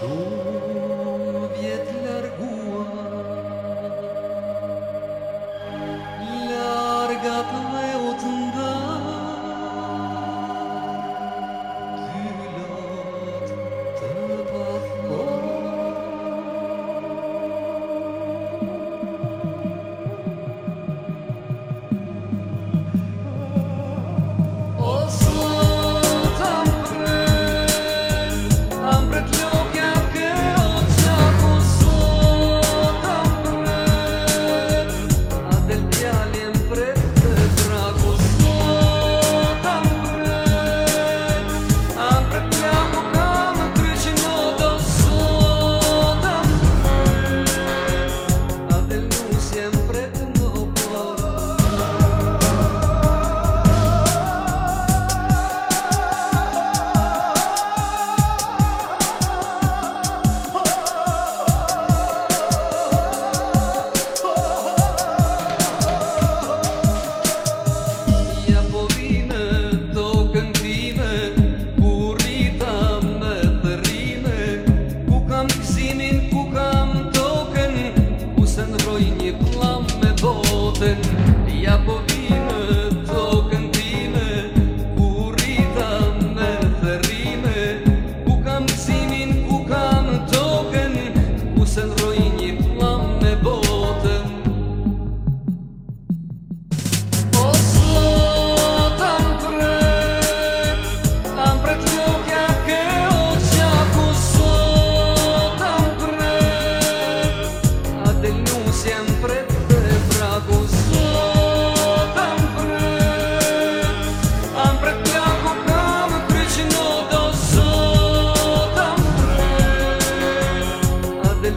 书。Një plamë në botën Ja po në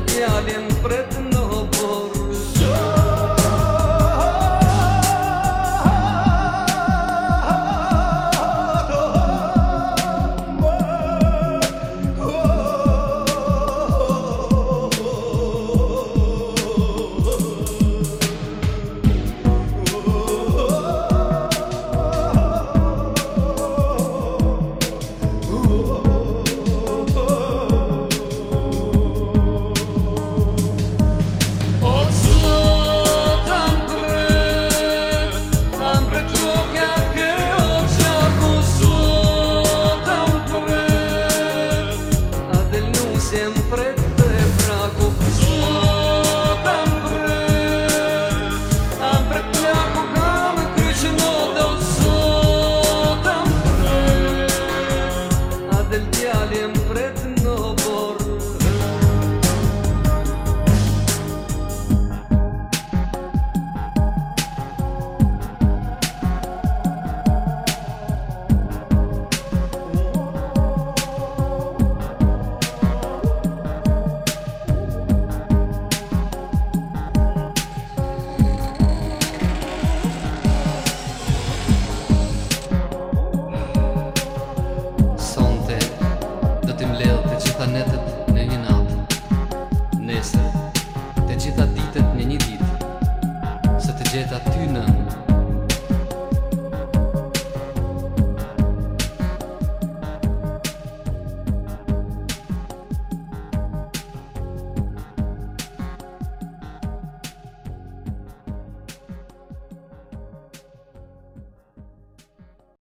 bir halim hayalim Jackson.